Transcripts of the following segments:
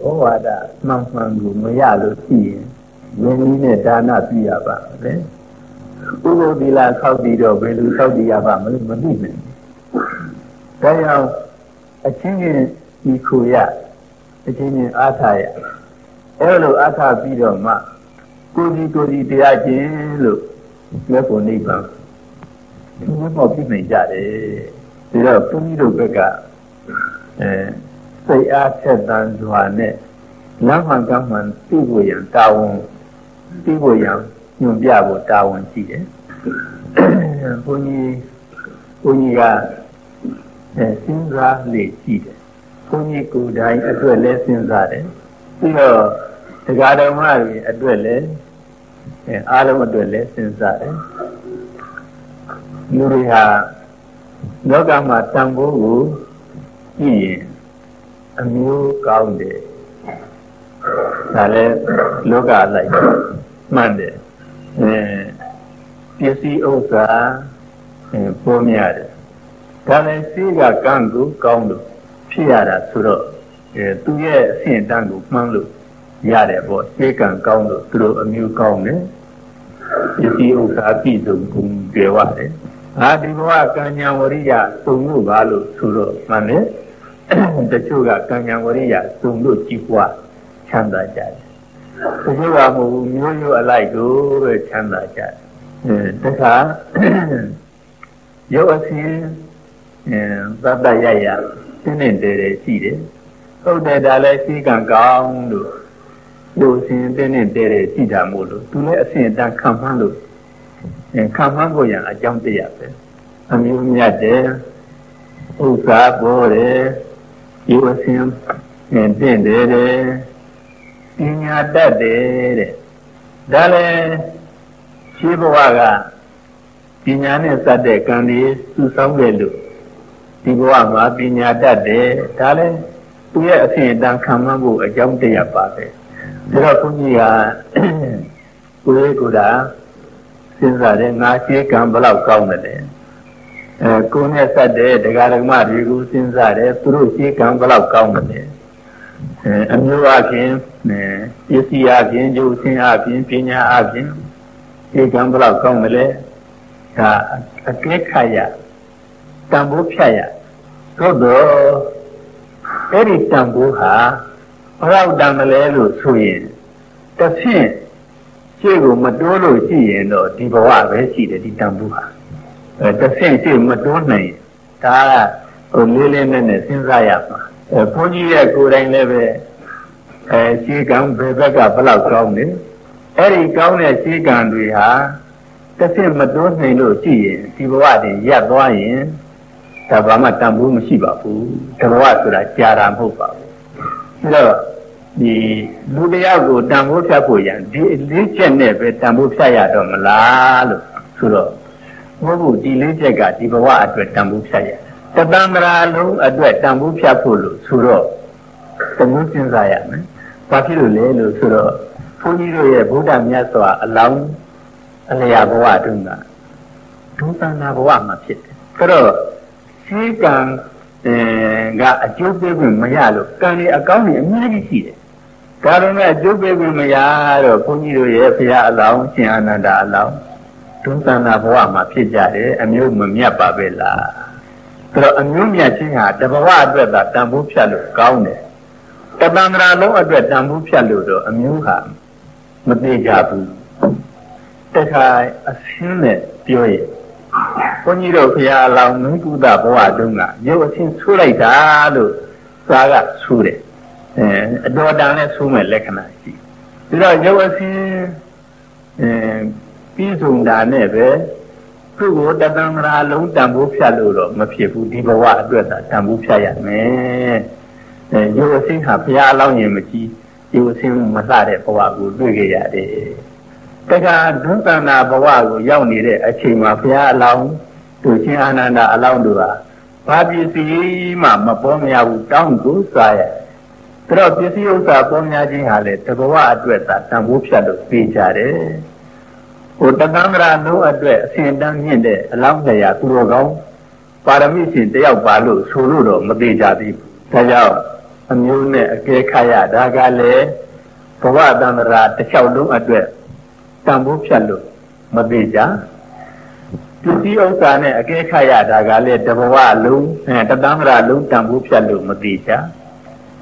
ဩဝါဒမှန်မှန်ကိုမရလို့ရှိရင်ယင်းနည်းနဲ့ဒါနပြုရပါမယ်ဥပုသီလာဆောက်ပြီးတော့ဘယ်လိုဆောက်တည်ရပါမလို့မသိနိုင်ဘူးဒါကြောင့်အချင်းချင်းဒီခုရအချင်းချင်းအားထားရအဲလိုအားထားပြီးတော့မှကိုကြီးကိုကြီးတရားချင်းလို့လက်ဖို့နိဗ္ဗာန်ဒီလိုပေါ့ပြနိုင်ကြတယ်ဒါတော့ဘုန်းကြီးတို့ဘက်ကအဲ စိတ်အားဖြတ်တန်းစွာနဲ့လမ်းမှန်ကမ်းမှန်သိဖို့ရန်တာဝန်သိဖို့ရန်ညွန်ပြဖို့တာဝန်ရှိတယ်ဘုန်းကြီးဘုန်းကြီးကအဲစဉ်းစားလေရှိတယ်ဘုန်းကြီးကိုယ်တိုင်အတွက်လည်းစဉ်းစားတယ်ပြီးတော့တရားတော်မတွေအတွက်လည်းအဲအားလုံးအတွက်လည်းစဉ်းစားတယ်လူတွေဟာလောကမှာတန်ဖိုးကိုကြည့်ရင် အမျိုးကောင်းတယ်ဒါလည်းလောကလိုက်မှန်တယ်အဲပစ္စည်းဥစ္စာအဲပေါ်များတယ်ဒါလည်းစိတ်ကကံကိုကောင်းလို့ဖြစ်ရတာဆိုတော့အဲသူရဲ့အဆင့်တန်းကိုမှန်းလို့ရတယ်ပေါ့စိတ်ကံကောင်းလို့သူတို့အမျိုးကောင်းတယ်ပစ္စည်းဥစ္စာပြည့်စုံကုန်ကြွယ်ဝတယ်အာဒီဘဝကံညာဝရိယသုံးလို့ပါလို့ဆိုတော့မှန်တယ် တချို့ကကံညာဝရိယသုံးလို့ကြီးပွားချမ်းသာကြတယ်တချို့ကမဟုတ်ဘူးမျိုးရိုးအလိုက်ကိုပဲချမ်းသာကြတယ်အဲတခါရုပ်အစင်းအဲသတ္တရရတင်းနေတယ်တယ်ရှိတယ်ဟုတ်တယ်ဒါလည်းရှိကံကောင်းလို့ရုပ်အစင်းတင်းနေတယ်တယ်ရှိတာမို့လို့သူလည်းအစဉ်အတန်းခံမှန်းလို့ခံမှန်းကိုရန်အကြောင်းတရားပဲအမျိုးမြတ်တယ်ဥစ္စာပေါ်တယ် ရုပ်အစင်းတင့်တယ်တယ်ပညာတတ်တယ်တဲ့ဒါလည်းရှိဘဝကပညာနဲ့စတဲ့ကံတွေစုဆောင်းတယ်လို့ဒီဘဝမှာပညာတတ်တယ်ဒါလည်းသူရဲ့အစဉ်အတန်းခံမှန်းဖို့အကြောင်းတရားပါပဲဒါတော့ဘုန်းကြီးကကိုယ်ရဲ့ကိုယ်တာစဉ်းစားတယ်ငါရှိကံဘလောက်ကောင်းတယ် အဲကိုယ်နဲ့စတဲ့တရားဓမ္မတွေကိုစဉ်းစားတယ်သူတို့ရှိကံဘလောက်ကောင်းတယ်အဲအမျိုးအချင်းပစ္စည်းအချင်းကျိုးဆင်းအချင်းပညာအချင်းဒီကံဘလောက်ကောင်းမလဲဒါအကဲခတ်ရတန်ဖိုးဖြတ်ရသို့တော့အဲ့ဒီတန်ဖိုးဟာဘလောက်တန်မလဲလို့ဆိုရင်တစ်ဖြင့်ရှေ့ကိုမတိုးလို့ရှိရင်တော့ဒီဘဝပဲရှိတယ်ဒီတန်ဖိုးဟာအဲ တစ်ဖြင့်ရှေ့မတိုးနိုင်ဒါကဟိုလေးလေးနဲ့နဲ့စဉ်းစားရမှာအဲဘုန်းကြီးရဲ့ကိုယ်တိုင်လည်းပဲအဲရှေးကံဘယ်ဘက်ကဘလောက်ကောင်းလဲအဲ့ဒီကောင်းတဲ့ရှေးကံတွေဟာတစ်ဆင့်မတိုးနိုင်လို့ကြည့်ရင်ဒီဘဝတည်းရပ်သွားရင်ဒါဘာမှတန်ဖိုးမရှိပါဘူးဒီဘဝဆိုတာကြာတာမဟုတ်ပါဘူးအဲတော့ဒီလူတယောက်ကိုတန်ဖိုးဖြတ်ဖို့ရန်ဒီလေးချက်နဲ့ပဲတန်ဖိုးဖြတ်ရတော့မလားလို့ဆိုတော့ ဘုဘူးဒီလေးချက်ကဒီဘဝအတွက်တန်ဖိုးဖြတ်ရတတန္တရာလုံးအတွက်တန်ဖိုးဖြတ်ဖို့လို့ဆိုတော့သမုန်းစဉ်းစားရမယ်ဘာဖြစ်လို့လဲလို့ဆိုတော့ဘုန်းကြီးတို့ရဲ့ဗုဒ္ဓမြတ်စွာအလောင်းအလျာဘဝတုန်းကဒုသနာဘဝမှာဖြစ်တယ်ဆိုတော့ရှိကံအဲကအကျိုးပေးခွင့်မရလို့ကံတွေအကောင်းတွေအများကြီးရှိတယ်ဒါပေမဲ့အကျိုးပေးခွင့်မရတော့ဘုန်းကြီးတို့ရဲ့ဘုရားအလောင်းရှင်အာနန္ဒာအလောင်း ဒုသနာဘဝမှာဖြစ်ကြတယ်အမျိုးမမြတ်ပါပဲလားဆိုတော့အမျိုးမြတ်ခြင်းဟာတဘဝအတွက်သာတန်ဖိုးဖြတ်လို့ကောင်းတယ်တတန္တရာလုံးအတွက်တန်ဖိုးဖြတ်လို့တော့အမျိုးဟာမသေးကြဘူးတခါအဆင်းနဲ့ပြောရင်ဘုန်းကြီးတို့ဘုရားအလောင်းမင်းကုသဘဝတုန်းကရုပ်အဆင်းဆူလိုက်တာလို့သာကဆူတယ်အဲအတော်တန်နဲ့ဆူမဲ့လက္ခဏာရှိပြီးတော့ရုပ်အဆင်းအဲ ပြီးဆုံးတာနဲ့ပဲသူ့ကိုတတန္တရာလုံးတန်ဖိုးဖြတ်လို့တော့မဖြစ်ဘူးဒီဘဝအတွက်သာတန်ဖိုးဖြတ်ရမယ်အဲရုပ်အဆင်းဟာဘုရားအလောင်းရင်မကြည့်ရုပ်အဆင်းမလှတဲ့ဘဝကိုတွေ့ကြရတယ်တခါဒုက္ခနာဘဝကိုရောက်နေတဲ့အချိန်မှာဘုရားအလောင်းသူချင်းအာနန္ဒအလောင်းတို့ဟာဘာပစ္စည်းမှမပေါ်များဘူးတောင်းကိုစားရဒါတော့ပစ္စည်းဥစ္စာပေါ်များခြင်းဟာလေတဘဝအတွက်သာတန်ဖိုးဖြတ်လို့ပြေးကြတယ် ဟိုတသံဃာလုံးအတွက်အစဉ်တန်းမြင့်တဲ့အလောင်းတရားသူတော်ကောင်းပါရမီရှင်တယောက်ပါလို့ဆိုလို့တော့မသေးကြသေးဘူးဒါကြောင့်အမျိုးနဲ့အကဲခတ်ရဒါကလည်းဘဝတန္တရာတစ်လျှောက်လုံးအတွက်တန်ဖိုးဖြတ်လို့မသိကြပစ္စည်းဥစ္စာနဲ့အကဲခတ်ရတာကလည်းတဘဝလုံးအဲတတန္တရာလုံးတန်ဖိုးဖြတ်လို့မသိကြ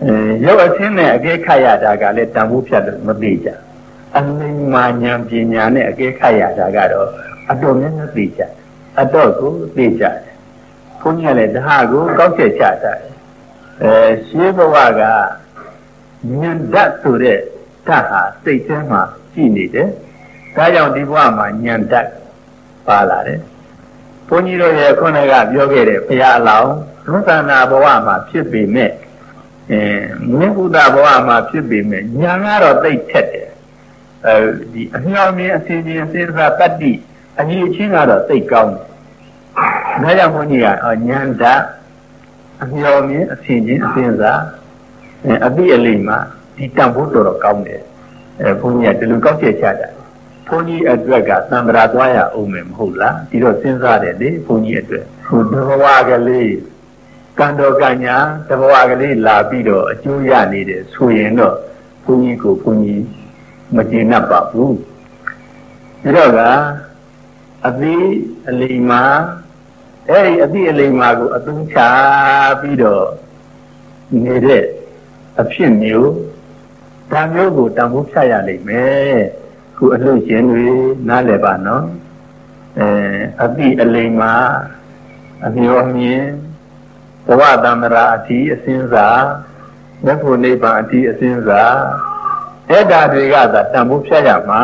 အဲရုပ်အချင်းနဲ့အကဲခတ်ရတာကလည်းတန်ဖိုးဖြတ်လို့မသိကြ အလိမ္မာဉာဏ်ပညာနဲ့အကဲခတ်ရတာကတော့အတော်များများသိကြအတော့ကိုသိကြတယ်ဘုန်းကြီးကလည်းဒါကိုကောက်ချက်ချတာအဲရှင်းဘဝကဉာဏ်ဓာတ်ဆိုတဲ့ဓာတ်ဟာစိတ်ထဲမှာရှိနေတယ်ဒါကြောင့်ဒီဘဝမှာဉာဏ်ဓာတ်ပါလာတယ်ဘုန်းကြီးတို့ရဲ့ခုနကပြောခဲ့တဲ့ဘုရားအလောင်းသုသနာဘဝမှာဖြစ်ပေမဲ့အဲမြင့်ဘုဒ္ဓဘဝမှာဖြစ်ပေမဲ့ဉာဏ်ကတော့သိထက်တယ် အဲဒီအမြောင်မြင်အစဉ်ချင်းစေတသာတတ္တိအကြီးအချင်းကတော့သိကောင်းတယ်ဒါကြောင့်ဘုန်းကြီးကဉာဏ်ဓာတ်အမြော်မြင်အစဉ်ချင်းအစဉ်သာအပိအလိမ့်မှာဒီတန်ဖို့တော်တော်ကောင်းတယ်အဲဘုန်းကြီးကဒီလိုကောက်ချက်ချတာဘုန်းကြီးအတွက်ကသံဃာသွားရအောင်မယ်မဟုတ်လားဒီတော့စဉ်းစားတယ်လေဘုန်းကြီးအတွက်ဟိုတဘဝကလေးကံတော်ကညာတဘဝကလေးလာပြီးတော့အကျိုးရနေတယ်ဆိုရင်တော့ဘုန်းကြီးကိုဘုန်းကြီး မကျေနပ်ပါဘူးဒါတော့ကအသီးအလိမ္မာအဲ့ဒီအသီးအလိမ္မာကိုအသုံးချပြီးတော့နေတဲ့အဖြစ်မျိုးဒါမျိုးကိုတန်ဖိုးဖြတ်ရလိမ့်မယ်ခုအလို့ရှင်တွေနားလည်ပါနော်အဲအသီးအလိမ္မာအမျိုးမြင်ဘဝတမရာအတိအစင်းစာမြတ်ဖို့နိဗ္ဗာန်အတိအစင်းစာ အဲ့ဒါတွေကသာတန်ဖိုးဖြတ်ရမှာ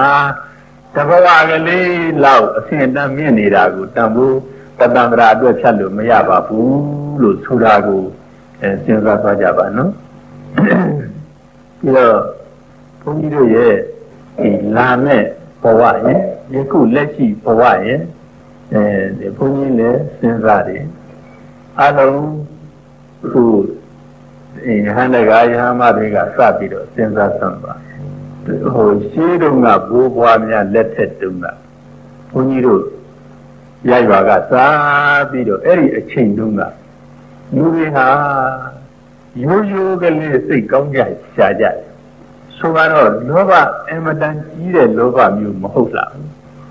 တဘဝကလေးလောက်အစဉ်တမ်းမြင့်နေတာကိုတန်ဖိုးတတန္တရာအတွက်ဖြတ်လို့မရပါဘူးလို့ဆိုတာကိုအဲစဉ်းစားသွားကြပါနော်ပြီးတော့ဘုန်းကြီးတို့ရဲ့ဒီလာမဲ့ဘဝရဲ့ယခုလက်ရှိဘဝရဲ့အဲဒီဘုန်းကြီးလည်းစဉ်းစားတယ်အလုံးခုအဲဟန္တကာယဟမတွေကစပြီးတော့စဉ်းစားသမ်းပါ ဟိုရှင်းတုန်းကဘိုးဘွားများလက်ထက်တုန်းကဘုန်းကြီးတို့ရိုက်ပါကစားပြီးတော့အဲ့ဒီအချိန်တုန်းကလူတွေဟာရိုးရိုးကလေးစိတ်ကောင်းကြရှားကြတယ်ဆိုတော့လောဘအမတန်ကြီးတဲ့လောဘမျိုးမဟုတ်လား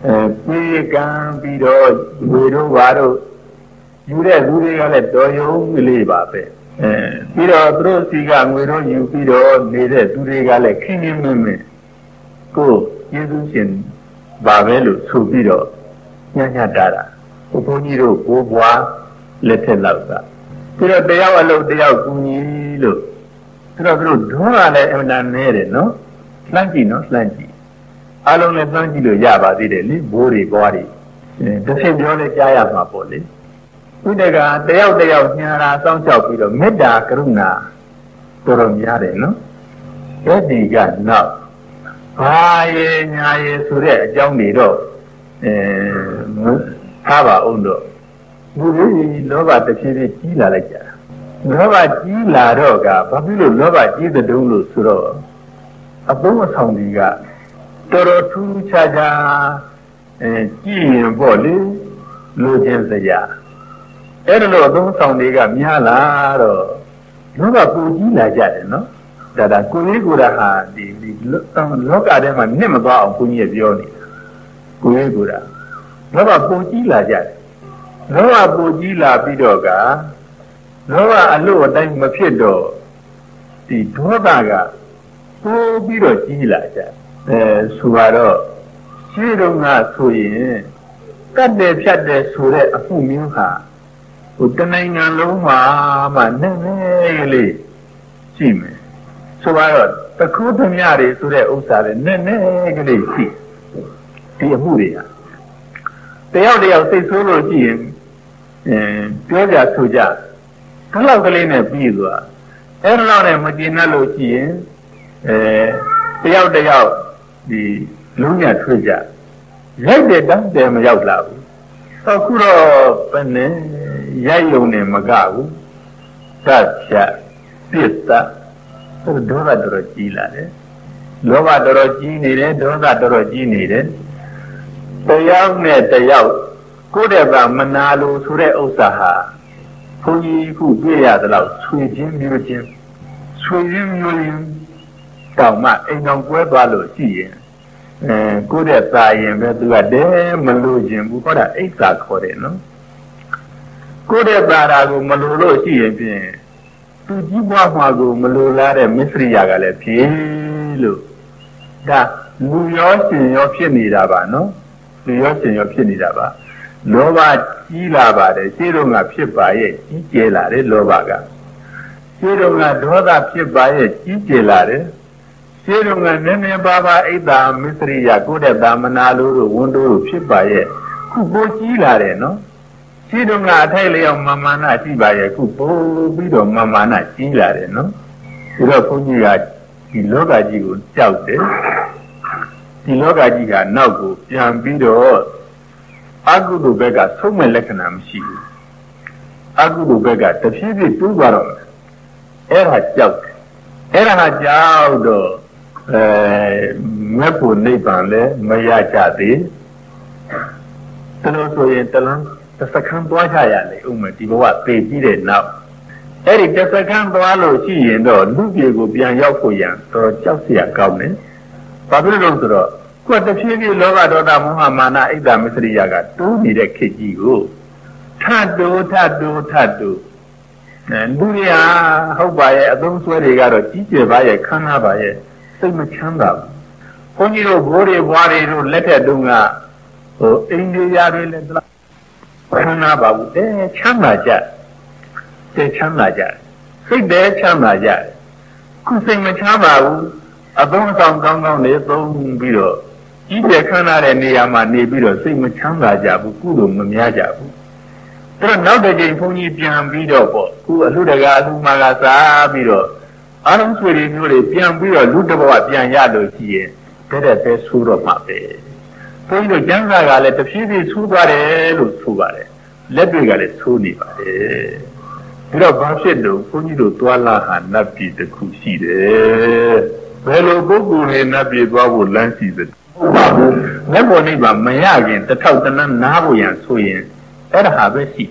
အဲပြေကံပြီးတော့ဝေတို့ဘာတို့ယူတဲ့လူတွေကလည်းတော်ရုံကလေးပါပဲ အဲပြီးတော့သူတို့စီကငွေတို့ယူပြီးတော့နေတဲ့သူတွေကလည်းခင်းခင်းမင်းမင်းကိုယေရှုရှင်ပါပဲလို့ဆိုပြီးတော့ညံ့ညံ့တာတာဘုန်းကြီးတို့ဘိုးဘွားလက်ထက်လောက်ကပြီးတော့တယောက်အလုပ်တယောက်ကူညီလို့ဆိုတော့သူတို့ဒုံးကလည်းအမှန်တန်နေတယ်နော်လှမ်းကြည့်နော်လှမ်းကြည့်အလုံးလည်းလှမ်းကြည့်လို့ရပါသေးတယ်လေဘိုးတွေဘွားတွေတစ်ဆင့်ပြောလဲကြားရမှာပေါ့လေ ဥဒကတယောက်တယောက်ညာတာစောင့်ရှောက်ပြီးတော့မေတ္တာကရုဏာတော်တော်များတယ်နော်အဲ့ဒီကနောက်ဘာရေညာရေဆိုတဲ့အကြောင်းတွေတော့အဲထားပါအောင်တော့လူတွေလောဘတစ်ဖြည်းဖြည်းကြီးလာလိုက်ကြတာလောဘကြီးလာတော့ကဘာဖြစ်လို့လောဘကြီးတဲ့တုံးလို့ဆိုတော့အပုံးအဆောင်တွေကတော်တော်ထူးခြားခြားအဲကြည့်ရင်ပေါ့လေလူချင်းစရာ အဲ့ဒါလို့အသုံးဆောင်တွေကများလာတော့လောကပူကြီးလာကြတယ်နော်ဒါဒါကိုကြီးကိုယ်တာဟာဒီဒီလောကထဲမှာနစ်မသွားအောင်ဘုန်းကြီးပြောနေတာကိုကြီးကိုယ်တာလောကပူကြီးလာကြတယ်လောကပူကြီးလာပြီးတော့ကလောကအလို့အတိုင်းမဖြစ်တော့ဒီဒေါသကပိုးပြီးတော့ကြီးလာကြအဲဆိုတော့ရှင်းတော့ကဆိုရင်ကတ်တယ်ဖြတ်တယ်ဆိုတဲ့အမှုမျိုးဟာ ဟိုတနိုင်ငံလုံးမှာမှနည်းနည်းလေးရှိမယ်ဆိုတော့တခုသမျှတွေဆိုတဲ့ဥစ္စာတွေနည်းနည်းကလေးရှိဒီအမှုတွေဟာတယောက်တယောက်စိတ်ဆိုးလို့ရှိရင်အဲပြောကြဆိုကြဒီလောက်ကလေးနဲ့ပြီးသွားအဲ့လောက်နဲ့မကျင်တတ်လို့ရှိရင်အဲတယောက်တယောက်ဒီလုံးညာထွေးကြရိုက်တဲ့တောင်းတယ်မရောက်လာဘူးအခုတော့ဘယ်နဲ့ ရိုက်ယုံနေမကဘူးသတ်ချက်ပြစ်တာဒေါသတော်တော်ကြီးလာတယ်လောဘတော်တော်ကြီးနေတယ်ဒေါသတော်တော်ကြီးနေတယ်တယောက်နဲ့တယောက်ကိုယ့်တဲ့ကမနာလို့ဆိုတဲ့ဥစ္စာဟာဘုန်းကြီးခုပြည့်ရသလောက်ဆွေချင်းမျိုးချင်းဆွဆွေရင်းမျိုးရင်းတောင်မှအိမ်တော်ကွဲသွားလို့ရှိရင်အဲကိုယ့်ရဲ့သာရင်ပဲသူကတဲမလို့ခြင်းဘူးဟောတာအိတ်သာခေါ်တယ်နော် ကိုယ့်ရဲ့သာရာကိုမလို့လို့ရှိရင်ဖြင့်သူကြီးပွားမှာကိုမလိုလားတဲ့မစ္စရိယာကလည်းဖြစ်လို့ဒါလူရောရှင်ရောဖြစ်နေတာပါနော်လူရောရှင်ရောဖြစ်နေတာပါလောဘကြီးလာပါတယ်ရှင်းတော့ကဖြစ်ပါရဲ့ကြီးကျယ်လာတယ်လောဘကရှင်းတော့ကဒေါသဖြစ်ပါရဲ့ကြီးကျယ်လာတယ်ရှင်းတော့ကနည်းနည်းပါးပါးအိတ်တာမစ္စရိယာကိုယ့်တဲ့သာမနာလို့ဝန်တို့လို့ဖြစ်ပါရဲ့ခုကိုကြီးလာတယ်နော် ရှိတော့ကအထိုက်လျောက်မာမာနရှိပါရဲ့ခုပို့ပြီးတော့မာမာနကြီးလာတယ်နော်ဒီတော့ဘုန်းကြီးကဒီလောကကြီးကိုကြောက်တယ်ဒီလောကကြီးကနောက်ကိုပြန်ပြီးတော့အကုသိုလ်ဘက်ကဆုံးမဲ့လက္ခဏာမရှိဘူးအကုသိုလ်ဘက်ကတဖြည်းဖြည်းတိုးသွားတော့အဲ့ဒါကြောက်တယ်အဲ့ဒါကကြောက်တော့အဲမက်ဖို့နိဗ္ဗာန်လည်းမရကြသေးတလို့ဆိုရင်တလန်း တစ်စက္ကန့်သွားကြရလေဥမဒီဘဝသေပြီးတဲ့နောက်အဲ့ဒီတစ်စက္ကန့်သွားလို့ရှိရင်တော့လူပြေကိုပြန်ရောက်ဖို့ရန်တော်ကြောက်เสียကောင်းတယ်။ဘာဖြစ်လို့လဲဆိုတော့ကိုယ်တဖြည်းဖြည်းလောဘဒေါသမောဟမာနအိတ်တမစ္စရိယကတိုးနေတဲ့ခေတ်ကြီးကိုထတ်တိုးထတ်တိုးထတ်တိုးအဲလူရဟုတ်ပါရဲ့အသုံးဆွဲတွေကတော့ကြီးကျယ်ပါရဲ့ခမ်းနားပါရဲ့စိတ်မချမ်းသာဘူး။ဘုန်းကြီးတို့ဘိုးတွေဘွားတွေတို့လက်ထက်တုန်းကဟိုအိန္ဒိယတွေလည်း ခန္ဓာပါဘူးအဲချမ်းသာကြတဲ့ချမ်းသာကြစိတ်တဲ့ချမ်းသာကြခုစိတ်မချမ်းသာဘူးအသုံးအဆောင်ကောင်းကောင်းလေးသုံးပြီးတော့ကြီးကျယ်ခမ်းနားတဲ့နေရာမှာနေပြီးတော့စိတ်မချမ်းသာကြဘူးကုသိုလ်မများကြဘူးအဲ့တော့နောက်တစ်ကြိမ်ဘုန်းကြီးပြန်ပြီးတော့ပေါ့ခုအလှတကာအလှမာကစားပြီးတော့အာရုံဆွေတွေမျိုးတွေပြန်ပြီးတော့လူတစ်ဘဝပြန်ရလို့ရှိရင်တဲ့တဲ့ပဲဆိုးတော့မှာပဲ ဘုန်းကြီးတို့ကျမ်းစာကလည်းတဖြည်းဖြည်းဆူးသွားတယ်လို့ဆိုပါတယ်လက်တွေကလည်းဆိုးနေပါတယ်ပြီးတော့ဘာဖြစ်လို့ဘုန်းကြီးတို့သွာလာဟာနတ်ပြည်တစ်ခုရှိတယ်ဘယ်လိုပုဂ္ဂိုလ်တွေနတ်ပြည်သွားဖို့လမ်းရှိသလဲဟုတ်ပါဘူးမြတ်ပေါ်နိဗ္ဗာန်မရခင်တထောက်တနန်းနားဖို့ရန်ဆိုရင်အဲ့ဒါဟာပဲရှိ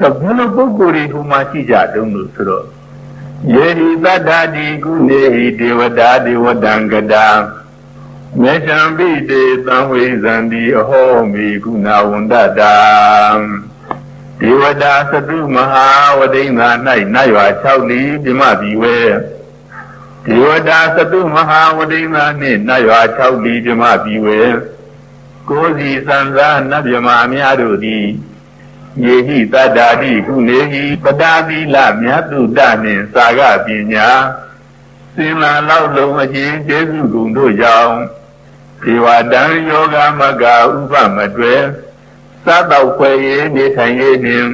တော့ဘယ်လိုပုဂ္ဂိုလ်တွေဟိုမှာရှိကြတုံးလို့ဆိုတော့ယေဟိတတ္တာတိကုနေဟိဒေဝတာဒေဝတံကတာ မေတံပိတေသံဝိဇန္တိအဟောမိကုဏဝန္တတာဒေဝတာသတုမဟာဝဒိဋ္ဌာ၌နတ်ရွာ6လီပြမပြီဝဲဒေဝတာသတုမဟာဝဒိဋ္ဌာနှင့်နတ်ရွာ6လီပြမပြီဝဲကိုယ်စီစံစားနတ်မြမအများတို့သည်ယေဟိတတ္တာတိကုနေဟိပတာသီလမြတ်တုတနှင့်သာဂပညာစင်လာလောက်လုံးအချင်းကျေစုကုန်တို့ကြောင့် ဒေဝတံယောဂမကဥပမတွယ်စားတော့ခွေရေးနေထိုင်ရေးနှင့်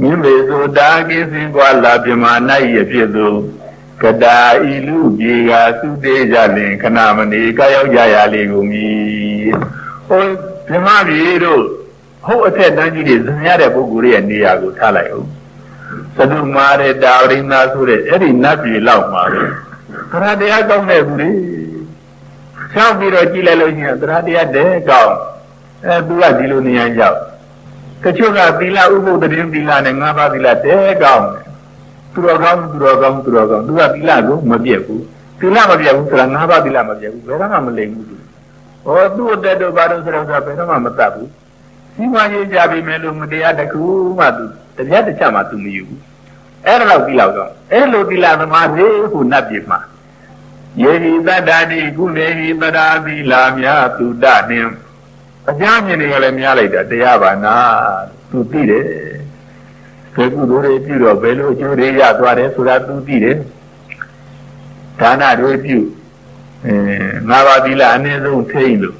မြင့်မေဆိုတာကိစင်ကွာလာပြမ၌ရဖြစ်သူကတာဤလူပြေကသုတေကြလင်ခဏမနေကရောက်ကြရလေကုန်မည်ဟိုပြမပြေတို့ဟုတ်အထက်တန်းကြီးတွေဇံရတဲ့ပုဂ္ဂိုလ်ရဲ့နေရာကိုထားလိုက်အောင်သဒုမာရတာဝိနာဆိုတဲ့အဲ့ဒီနတ်ပြည်လောက်မှာပဲခရတရားကောင်းတဲ့ဘူးလေ ဆောက်ပြီးတော့ကြည့်လိုက်လို့ရှိရင်သရတရားတဲ့ကောင်းအဲသူကဒီလိုနေရကြောက်တချို့ကသီလဥပုသ်တရင်သီလနဲ့ငါးပါးသီလတဲ့ကောင်းတယ်သူတော်ကောင်းသူတော်ကောင်းသူတော်ကောင်းသူကသီလကိုမပြတ်ဘူးသီလမပြတ်ဘူးဆိုတာငါးပါးသီလမပြတ်ဘူးဘယ်တော့မှမလိမ်ဘူးသူဟောသူ့တက်တော့ဘာလို့ဆိုတော့ဘယ်တော့မှမတတ်ဘူးစီမံရေးကြပြီမယ်လို့မတရားတခုမှသူတရားတစ်ချက်မှသူမယူဘူးအဲ့ဒါတော့သီလကောင်းအဲ့လိုသီလသမားတွေဟိုနတ်ပြည်မှာ ယေဟိတတ္တာတိကုလေဟိတရာသီလာမြသူတနှင်းအကြမ်းမြင်တွေကလည်းများလိုက်တာတရားပါနာသူသိတယ်ခေကုသိုလ်တွေပြုတော့ဘယ်လိုအကျိုးတွေရသွားတယ်ဆိုတာသူသိတယ်ဒါနတွေပြုအဲငါးပါးသီလအနည်းဆုံးထိမ့်လို့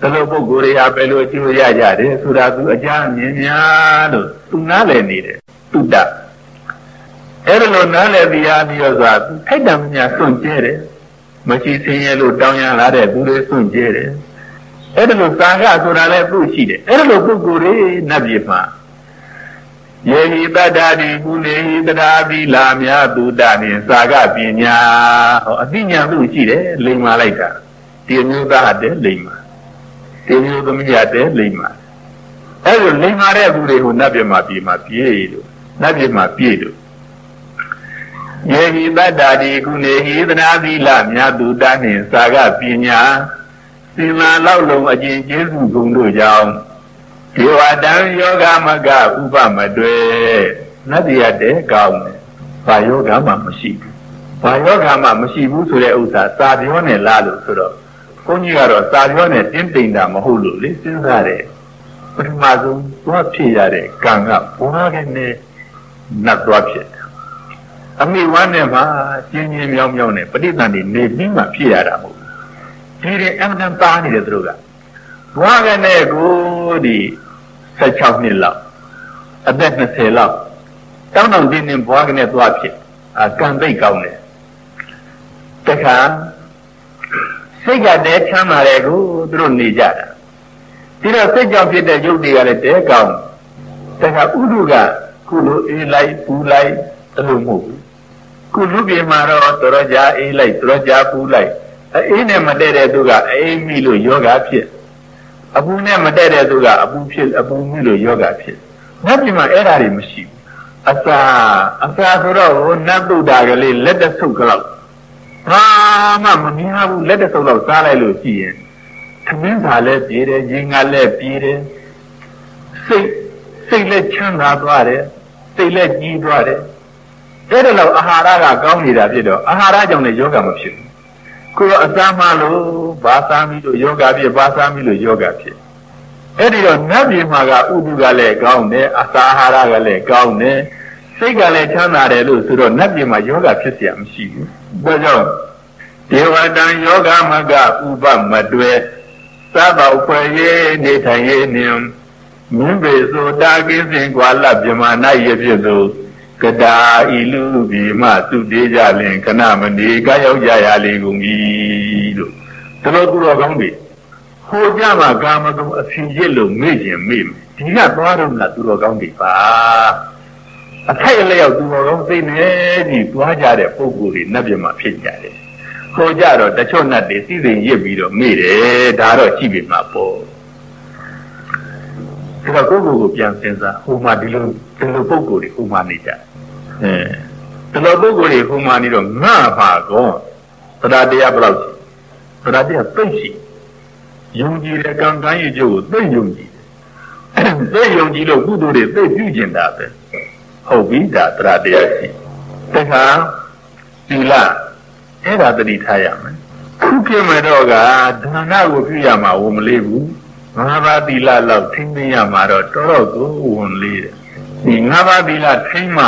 တလိုပုဂ္ဂိုလ်တွေဟာဘယ်လိုအကျိုးရကြတယ်ဆိုတာသူအကြမ်းမြင်များလို့သူနားလည်နေတယ်တုတ္တအဲ့ဒါလိုနားလည်ပြီးအားပြီးတော့ဆိုတာသူထိုက်တံမြတ်စွန့်ကျဲတယ် မရှိဆင်းရဲလို့တောင်းရလာတဲ့သူတွေစွန့်ကြဲတယ်အဲ့ဒါလို့သာကဆိုတာလည်းသူ့ရှိတယ်အဲ့ဒါလို့ပုဂ္ဂိုလ်တွေနတ်ပြည်မှာယေဟိတတ္တာတိကုလေဟိတရာပိလာမြသူတနှင့်သာကပညာဟောအသိဉာဏ်သူ့ရှိတယ်လိမ္မာလိုက်တာဒီမျိုးသားတဲ့လိမ္မာဒီမျိုးသမီးရတဲ့လိမ္မာအဲ့လိုလိမ္မာတဲ့သူတွေကိုနတ်ပြည်မှာပြည်မှာပြေးလို့နတ်ပြည်မှာပြေးလို့ ယေဟိတတ္တာဒီကုနေဟိသနာသီလမြတ်သူတနှင့်စာကပညာစင်လာလောက်လုံးအကျင့်ကျေးဇူးဂုဏ်တို့ကြောင့်ဒေဝတံယောဂမကဥပမတွေ့နတ်တရားတဲ့ကောင်းတယ်ဘာယောဂမှမရှိဘူးဘာယောဂမှမရှိဘူးဆိုတဲ့ဥစ္စာစာပြောနဲ့လားလို့ဆိုတော့ဘုန်းကြီးကတော့စာပြောနဲ့တင်းတိမ်တာမဟုတ်လို့လေစဉ်းစားတယ်ပထမဆုံးသွားဖြစ်ရတဲ့ကံကဘွားကနေနတ်သွားဖြစ်တယ် အမိဝမ်းနဲ့မှကျင်းချင်းမြောင်းမြောင်းနဲ့ပဋိသန္ဓေနေပြီးမှဖြစ်ရတာမဟုတ်ဒီတဲ့အမှန်တန်သားနေတယ်သူတို့ကဘွားကနေကိုဒီ16နှစ်လောက်အသက်20လောက်တောင်းတောင်းတင်းတင်းဘွားကနေသွားဖြစ်အကံသိကောင်းတယ်တခါစိတ်ကတည်းချမ်းသာတယ်ကိုသူတို့နေကြတာဒီတော့စိတ်ကြောင့်ဖြစ်တဲ့ရုပ်တွေကလည်းတဲကောင်းတခါဥဒုကကုလိုအေးလိုက်ပူလိုက်အဲ့လိုမဟုတ်ဘူး ကုလူပြေမှာတော့တော်တော်ကြာအေးလိုက်တော်တော်ကြာပူလိုက်အေးနဲ့မတည့်တဲ့သူကအေးမိလို့ယောဂဖြစ်အပူနဲ့မတည့်တဲ့သူကအပူဖြစ်အပူမိလို့ယောဂဖြစ်နတ်ပြည်မှာအဲ့ဓာတွေမရှိဘူးအစာအစာဆိုတော့ဟိုနတ်တုဒ္ဒါကလေးလက်တဆုပ်ကလောက်ဘာမှမမြင်ဘူးလက်တဆုပ်လောက်စားလိုက်လို့ရှိရင်သမင်းသာလည်းပြေးတယ်ရင်ကလည်းပြေးတယ်စိတ်စိတ်လည်းချမ်းသာသွားတယ်စိတ်လည်းကြီးသွားတယ် အဲ့ဒါလောက်အာဟာရကကောင်းနေတာဖြစ်တော့အာဟာရကြောင့်လည်းယောဂမဖြစ်ဘူးကိုယ်အစာမှလို့ဘာသာမိလို့ယောဂဖြစ်ဘာသာမိလို့ယောဂဖြစ်အဲ့ဒီတော့နတ်ပြည်မှာကဥဒုကလည်းကောင်းတယ်အစာအာဟာရကလည်းကောင်းတယ်စိတ်ကလည်းချမ်းသာတယ်လို့ဆိုတော့နတ်ပြည်မှာယောဂဖြစ်เสียမရှိဘူးဒါကြောင့်ဒေဝတံယောဂမကဥပမတွဲသဗ္ဗောဖွဲ့ရေးနေထိုင်ရေးနှင့်မင်းပေဆိုတာကိစဉ်ကွာလပြမနာရဖြစ်သို့ ကတာဤလူပြီမှသူတေးကြလင်ခဏမနေကရောက်ကြရလေကုန်ပြီလို့တလို့သူတော်ကောင်းတွေဟိုကြမှာကာမဂုဏ်အစီရစ်လို့မေ့ခြင်းမေ့မယ်ဒီကသွားတော့လားသူတော်ကောင်းတွေပါအထိုက်အလျောက်သူတော်ကောင်းသိနေကြီးသွားကြတဲ့ပုံကိုယ်တွေနတ်ပြမှာဖြစ်ကြတယ်ဟိုကြတော့တချို့နတ်တွေစီစဉ်ရစ်ပြီးတော့မေ့တယ်ဒါတော့ရှိပြီမှာပေါ့ ဒါတော့ကိုယ့်ကိုယ်ကိုပြန်စဉ်းစားဟိုမှာဒီလိုဒီလိုပုံကိုယ်တွေဟိုမှာနေကြအဲဒီလိုပုံကိုယ်တွေဟိုမှာနေတော့ငါပါကောသဒ္တရားဘယ်လောက်ရှိသဒ္တရားသိရှိယုံကြည်တဲ့ကံကံရဲ့ကျိုးကိုသိယုံကြည်သိယုံကြည်လို့ကုသိုလ်တွေသိပြုကျင်တာပဲဟုတ်ပြီဒါသဒ္တရားရှိတခါသီလအဲ့ဒါတတိထားရမယ်ခုပြမယ်တော့ကဒါနကိုပြုရမှာဝမလေးဘူး ငါးပါးသီလလောက်ထိမ့်သိရမှာတော့တော်တော်ကိုဝန်လေးတယ်ဒီငါးပါးသီလထိမ့်မှ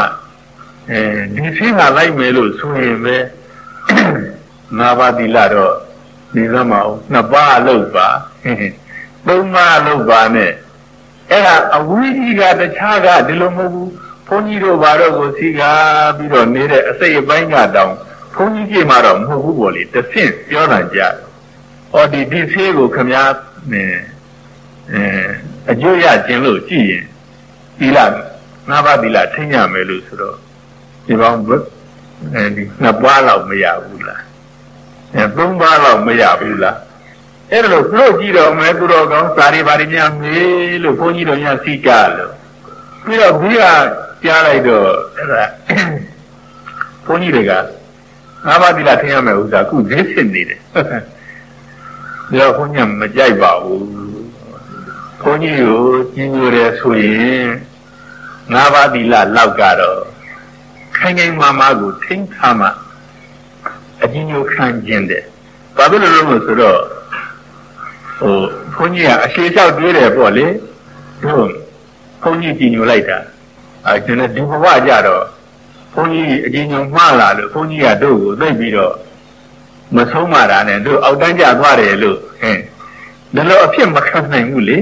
အဲဒီသိကလိုက်မယ်လို့ဆိုရင်ပဲငါးပါးသီလတော့ဒီသမောင်နှစ်ပါးလောက်ပါသုံးပါးလောက်ပါနဲ့အဲ့ဒါအဝိဇ္ဇီကတခြားကဒီလိုမဟုတ်ဘူးဘုန်းကြီးတို့ဘာတော့ကိုစီကားပြီးတော့နေတဲ့အစိတ်အပိုင်းကတောင်ဘုန်းကြီးပြေမှာတော့မဟုတ်ဘူးပေါ့လေတစ်ဆင့်ပြောတာကြ။အော်ဒီဒီဆေးကိုခမည်းနေ အဲအကျိုးရခြင်းလို့ကြည့်ရင်သီလငါးပါးသီလထိညမယ်လို့ဆိုတော့ဒီပေါင်းအဲဒီနှစ်ပါးလောက်မရဘူးလားအဲသုံးပါးလောက်မရဘူးလားအဲ့ဒါလို့လို့ကြည့်တော့မဲသူတော်ကောင်းစာရီပါရီများမေးလို့ဘုန်းကြီးတော်များစီကလို့ပြီးတော့ဘုရားကြားလိုက်တော့အဲ့ဒါဘုန်းကြီးတွေကငါးပါးသီလထိရမယ်ဥစ္စာခုဈေးစစ်နေတယ်ဒါတော့ဘုန်းကြီးမကြိုက်ပါဘူး ဘုန်းကြီးကိုကျင်းလို့တယ်ဆိုရင်ငါးပါးသီလလောက်ကတော့ခိုင်ခိုင်မာမာကိုထိန်းထားမှအကျဉ်းချုပ်ခံခြင်းတဲ့ဘာဖြစ်လို့လဲဆိုတော့ဟိုဘုန်းကြီးကအရှိလျှောက်တွေးတယ်ပေါ့လေတို့ဘုန်းကြီးကြည်ညိုလိုက်တာအဲကျွန်တော်ဒီဘဝကြတော့ဘုန်းကြီးအကျဉ်းချုပ်မှားလာလို့ဘုန်းကြီးကတို့ကိုသိပြီးတော့မဆုံးမတာနဲ့တို့အောက်တန်းကြသွားတယ်လို့ဟင်ဒါလို့အဖြစ်မခံနိုင်ဘူးလေ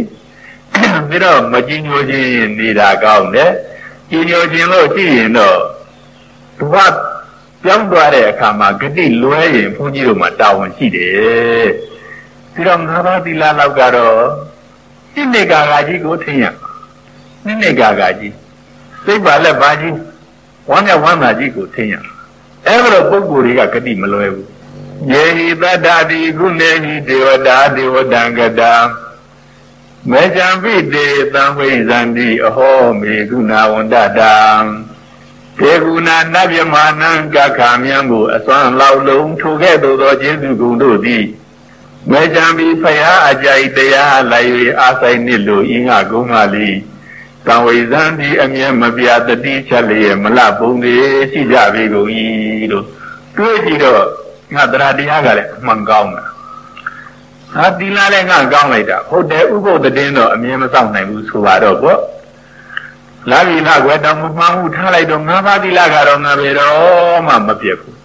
ပြီးတော့မကြည်ညိုခြင်းနေတာကောင်းတယ်ကြည်ညိုခြင်းလို့ကြည့်ရင်တော့သူကပြောင်းသွားတဲ့အခါမှာဂတိလွဲရင်ဘုန်းကြီးတို့မှာတာဝန်ရှိတယ်ပြီးတော့ငါးပါးသီလလောက်ကတော့စိတ်နေကာကကြီးကိုထင်ရနိနေကာကကြီးစိတ်ပါလက်ပါကြီးဝမ်းမြဝမ်းသာကြီးကိုထင်ရအဲ့လိုပုံကိုယ်တွေကဂတိမလွဲဘူးယေဟိတတ္တာတိကုနေဟိဒေဝတာဒေဝတံကတာ မေဇံပိတေသံဝိဇန္တိအဟောမေကုဏဝန္တတံဒေဂုဏနတ်မြမာနံကခာမြံကိုအစွမ်းလောက်လုံးထိုခဲ့သို့သောကျေးဇူးကုံတို့သည်မေချံပြီးဖရာအကြိုက်တရားလိုက်၍အာဆိုင်နစ်လိုဤငါကုန်းကလေးကံဝေဇံဒီအမြဲမပြတတိချက်လျက်မလပုံသေးရှိကြပြီကုန်၏လို့တွေးကြည့်တော့ငါတရားတရားကလည်းအမှန်ကောင်းတာ ဟာသီလလည်းငါကောင်းလိုက်တာဟုတ်တယ်ဥပုသ်တင်းတော့အမြဲမစောင့်နိုင်ဘူးဆိုပါတော့ပေါ့လာပြီလားကွယ်တော့မမှန်ဘူးထားလိုက်တော့ငါးပါးသီလကတော့ငါပဲတော့မှမပြတ်ဘူး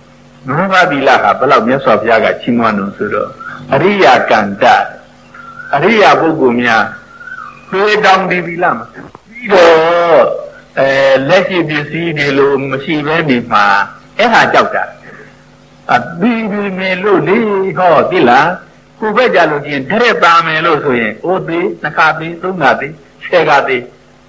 ငါးပါးသီလဟာဘလောက်မြတ်စွာဘုရားကချီးမွမ်းလို့ဆိုတော့အရိယာကန္တအရိယာပုဂ္ဂိုလ်များတွေးတောင်းဒီသီလမှာပြီးတော့အဲလက်ရှိပစ္စည်းတွေလို့မရှိဘဲနေမှာအဲ့ဟာကြောက်တာအပြီးပြီးနေလို့လေဟောသိလား ကိုဘက်ကြလို့ချင်းတရက်ပါမယ်လို့ဆိုရင်အိုးသေးနှစ်ခါသေးသုံးခါသေးဆယ်ခါသေး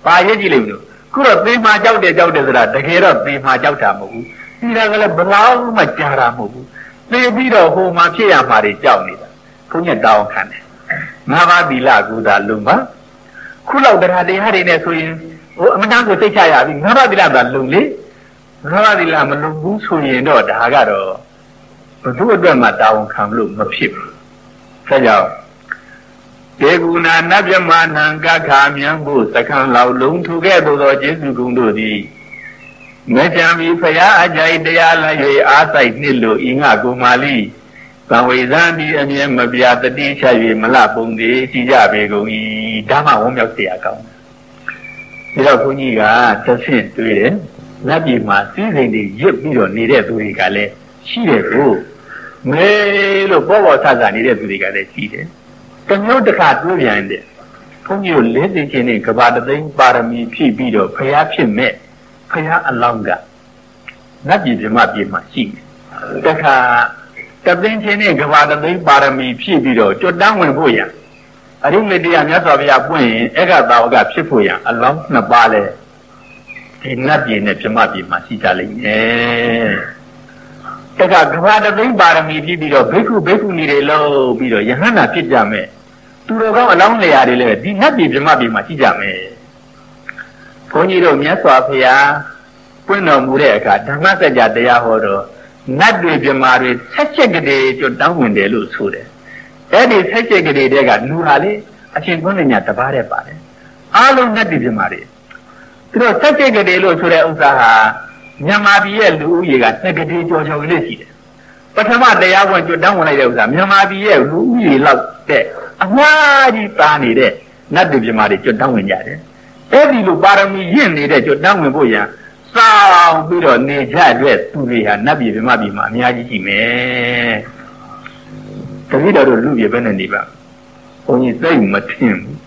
ပါရကြည့်လိမ့်မလို့ခုတော့သေမာကြောက်တယ်ကြောက်တယ်ဆိုတာတကယ်တော့သေမာကြောက်တာမဟုတ်ဘူးဒီကလည်းဘလောက်မှကြာတာမဟုတ်ဘူးသေပြီးတော့ဟိုမှာဖြစ်ရမှာတွေကြောက်နေတာဘုန်းကြီးတောင်းခံတယ်ငါးပါးသီလကူတာလုံးပါခုလောက်တရားတရားတွေနဲ့ဆိုရင်ဟိုအမတန်းကိုသိချရပြီငါးပါးသီလသာလုံလေငါးပါးသီလမလုံဘူးဆိုရင်တော့ဒါကတော့ဘုသူ့အတွက်မှတာဝန်ခံလို့မဖြစ်ဘူး ဆက်ကြောင်းဒေဂုဏနတ်မြမနံကခာမြန်ဖို့စကံလောက်လုံးထူခဲ့သို့သောကျေးဇူးကုံတို့သည်မချံမီဖရာအကြိုက်တရားလာ၍အားဆိုင်နှစ်လို့ဤငါကုမာလီသံဝေဇံဒီအမြဲမပြတတိချ၍မလပုံသေးရှိကြပေကုန်၏ဒါမှဝမ်းမြောက်เสียကောင်းတယ်ဒါတော့ဘုန်းကြီးကသဖြင့်တွေ့တယ်နတ်ပြည်မှာစည်းစိမ်တွေရစ်ပြီးတော့နေတဲ့သူတွေကလည်းရှိတယ်ကို မဲလို့ပေါ်ပေါ်ဆဆနေတဲ့သူတွေကလည်းရှိတယ်တမျိုးတစ်ခါတွေ့ပြန်တယ်ဘုန်းကြီးကိုလေးသိချင်းနဲ့ကဘာတသိန်းပါရမီဖြည့်ပြီးတော့ဖျားဖြစ်မဲ့ဖျားအလောင်းကနတ်ပြည်ပြမပြည်မှာရှိတယ်တခါတသိန်းချင်းနဲ့ကဘာတသိန်းပါရမီဖြည့်ပြီးတော့ကြွတန်းဝင်ဖို့ရအရိမတရားမြတ်စွာဘုရားပွင့်ရင်အေကတာဝကဖြစ်ဖို့ရအလောင်းနှစ်ပါးလဲဒီနတ်ပြည်နဲ့ပြမပြည်မှာရှိကြလိမ့်မယ် တခါကဘာတသိန်းပါရမီဖြည့်ပြီးတော့ဘိက္ခုဘိက္ခုနီတွေလုံးပြီးတော့ယဟန္တာဖြစ်ကြမယ်သူတော်ကောင်းအလောင်းလျာတွေလည်းဒီနတ်ပြည်ပြမပြည်မှာရှိကြမယ်ဘုန်းကြီးတို့မြတ်စွာဘုရားပွင့်တော်မူတဲ့အခါဓမ္မစကြာတရားဟောတော့နတ်တွေပြမာတွေဆက်ချက်ကလေးကျွတ်တောင်းဝင်တယ်လို့ဆိုတယ်အဲ့ဒီဆက်ချက်ကလေးတွေကလူဟာလေအရှင်ဘုန်းကြီးညတပါးတဲ့ပါတယ်အားလုံးနတ်တွေပြမာတွေသူတို့ဆက်ချက်ကလေးလို့ဆိုတဲ့ဥစ္စာဟာ မြန်မာပြည်ရဲ့လူဦးရေကနှစ်ကလေးကျော်ကျော်ကလေးရှိတယ်ပထမတရားဝင်ကျွတ်တောင်းဝင်လိုက်တဲ့ဥစ္စာမြန်မာပြည်ရဲ့လူဦးရေလောက်တဲ့အများကြီးပါနေတဲ့နတ်တွေပြမာတွေကျွတ်တောင်းဝင်ကြတယ်အဲ့ဒီလိုပါရမီရင့်နေတဲ့ကျွတ်တောင်းဝင်ဖို့ရန်စောင့်ပြီးတော့နေကြတဲ့သူတွေဟာနတ်ပြည်ဗမာပြည်မှာအများကြီးရှိမယ်တတိတော်တို့လူပြည်ပဲနဲ့နေပါဘုန်းကြီးသိမထင်ဘူး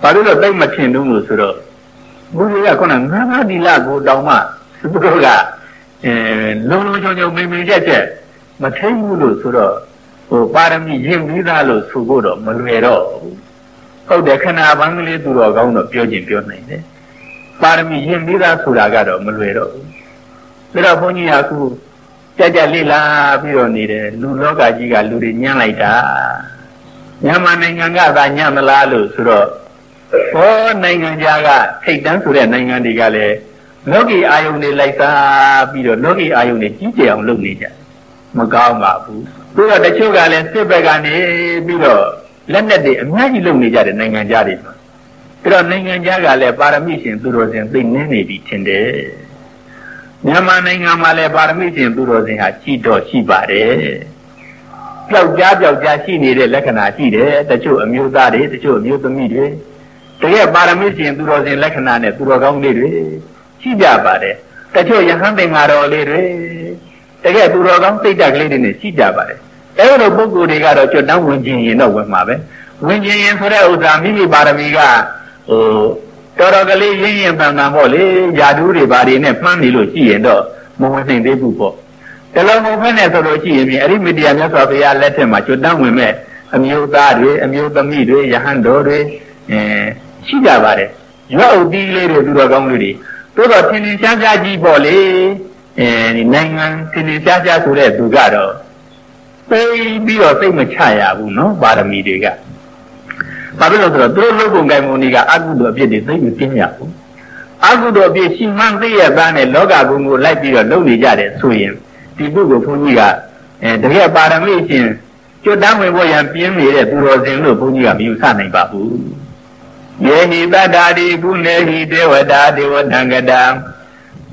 ဘာလို့လဲသိမထင်တော့လို့ဆိုတော့ဘုရားကခုနငါးပါးဒီလကိုတောင်းမှ သူတို့ကအဲလုံလုံချုံချုံမိန်မိန်ချက်ချက်မထိန်ဘူးလို့ဆိုတော့ဟိုပါရမီရင်ပြီးသားလို့ဆိုဖို့တော့မလွယ်တော့ဘူးဟုတ်တယ်ခဏပန်းကလေးသူတော်ကောင်းတော့ပြောခြင်းပြောနိုင်တယ်ပါရမီရင်ပြီးသားဆိုတာကတော့မလွယ်တော့ဘူးဒါတော့ဘုန်းကြီးကအခုကြကြလေးလာပြီးတော့နေတယ်လူလောကကြီးကလူတွေညှမ်းလိုက်တာမြန်မာနိုင်ငံကသာညှမ်းမလားလို့ဆိုတော့ဘောနိုင်ငံခြားကထိတ်တန်းဆိုတဲ့နိုင်ငံတွေကလည်း လောကီအာယုန်တွေလိုက်စားပြီးတော့လောကီအာယုန်တွေကြီးကျယ်အောင်လုပ်နေကြမကောင်းပါဘူးပြီးတော့တချို့ကလည်းစစ်ဘက်ကနေပြီးတော့လက်နက်တွေအများကြီးလုပ်နေကြတဲ့နိုင်ငံခြားတွေမှာအဲ့တော့နိုင်ငံခြားကလည်းပါရမီရှင်သူတော်စင်သိနေနေပြီထင်တယ်မြန်မာနိုင်ငံမှာလည်းပါရမီရှင်သူတော်စင်ဟာရှိတော့ရှိပါတယ်ပျောက်ကြားပျောက်ကြားရှိနေတဲ့လက္ခဏာရှိတယ်တချို့အမျိုးသားတွေတချို့အမျိုးသမီးတွေတကယ်ပါရမီရှင်သူတော်စင်လက္ခဏာနဲ့သူတော်ကောင်းလေးတွေ ရှိကြပါတယ်တချို့ယဟန်သင်္ဃာတော်လေးတွေတကယ်သူတော်ကောင်းစိတ်ဓာတ်ကလေးတွေနဲ့ရှိကြပါတယ်အဲ့လိုပုဂ္ဂိုလ်တွေကတော့ကျွတ်တောင်းဝင်ခြင်းရင်တော့ဝင်မှာပဲဝင်ခြင်းရင်ဆိုတဲ့ဥစ္စာမိမိပါရမီကဟိုတော်တော်ကလေးရင်းရင်ပန်ပန်ပေါ့လေယာတူးတွေဘာတွေနဲ့မှန်းနေလို့ရှိရင်တော့မဝင်နိုင်သေးဘူးပေါ့တလုံးမဖက်နဲ့ဆိုလို့ရှိရင်အဲ့ဒီမီဒီယာမြတ်စွာဘုရားလက်ထက်မှာကျွတ်တန်းဝင်မဲ့အမျိုးသားတွေအမျိုးသမီးတွေယဟန်တော်တွေအဲရှိကြပါတယ်ရွက်အုပ်တီးလေးတွေသူတော်ကောင်းလေးတွေ တိုးတော့ထင်ထင်ရှားရှားကြီးပေါ့လေအဲဒီနိုင်ငံထင်ထင်ရှားရှားဆိုတဲ့သူကတော့သိပြီးတော့စိတ်မချရဘူးနော်ပါရမီတွေကဘာဖြစ်လို့ဆိုတော့သူတို့လုပ်ပုံကိုင်ပုံတွေကအကုသိုလ်အဖြစ်တွေသိမပြင်းရဘူးအကုသိုလ်အပြည့်ရှိမှန်းသိရသားနဲ့လောကဘုံကိုလိုက်ပြီးတော့လုပ်နေကြတယ်ဆိုရင်ဒီပုဂ္ဂိုလ်ဘုန်းကြီးကအဲတကယ်ပါရမီရှင်ကျွတ်တန်းဝင်ဖို့ရန်ပြင်းနေတဲ့သူတော်စင်လို့ဘုန်းကြီးကမယူဆနိုင်ပါဘူး ယေဟိတတ္တာတိကုနေဟိဒေဝတာဒေဝတံကတံ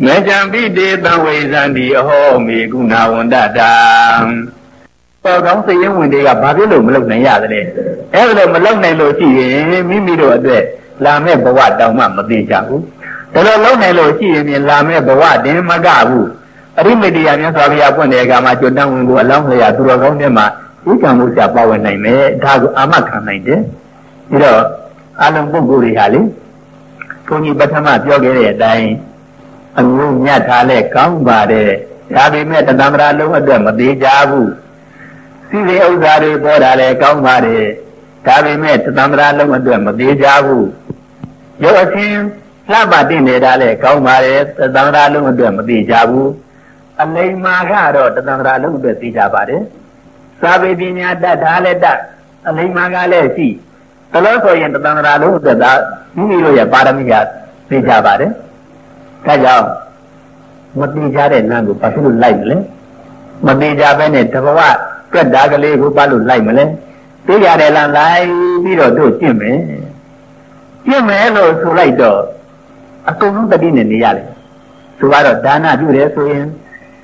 မေဇံပိတေတံဝိဇံတိအဟောမေကုဏဝန္တတံပေါ်ကောင်းစိတ်ရင်ဝင်တွေကဘာဖြစ်လို့မလုပ်နိုင်ရသလဲအဲ့ဒါလို့မလုပ်နိုင်လို့ရှိရင်မိမိတို့အတွက်လာမဲ့ဘဝတောင်မှမသေးကြဘူးဒါလိုလုပ်နိုင်လို့ရှိရင်လာမဲ့ဘဝတင်မကဘူးအရိမတေယမြတ်စွာဘုရားပွင့်တဲ့အခါမှာကျွတ်တန်းဝင်ကိုအလောင်းလျာသူတော်ကောင်းတွေမှာဥကံမှုချပါဝင်နိုင်မယ်ဒါကိုအာမခံနိုင်တယ်ပြီးတော့ အလုံးပုဂ္ဂိုလ်တွေဟာလေဘုန်းကြီးပထမပြောခဲ့တဲ့အတိုင်းအငုံညတ်ထားလဲကောင်းပါတယ်ဒါပေမဲ့တသံ္ဍရာလုံးအတွက်မသေးကြဘူးစီစီဥစ္စာတွေပေါ်တာလဲကောင်းပါတယ်ဒါပေမဲ့တသံ္ဍရာလုံးအတွက်မသေးကြဘူးရုပ်အချင်းလှပတင့်နေတာလဲကောင်းပါတယ်တသံ္ဍရာလုံးအတွက်မသေးကြဘူးအလိမ္မာကတော့တသံ္ဍရာလုံးအတွက်သိကြပါတယ်သာဝေပညာတတ်တာလည်းတတ်အလိမ္မာကလည်းရှိ တလို့ဆိုရင်တသံ္ဍရာလုံးအတွက်သာမိမိတို့ရဲ့ပါရမီကသိကြပါတယ်ဒါကြောင့်မတိကြတဲ့လမ်းကိုဘာဖြစ်လို့လိုက်မလဲမတိကြဘဲနဲ့တဘဝတွက်တာကလေးကိုဘာလို့လိုက်မလဲသိကြတဲ့လမ်းလိုက်ပြီးတော့တို့ကျင့်မယ်ကျင့်မယ်လို့ဆိုလိုက်တော့အကုန်လုံးတတိနဲ့နေရတယ်ဆိုတော့ဒါနပြုတယ်ဆိုရင်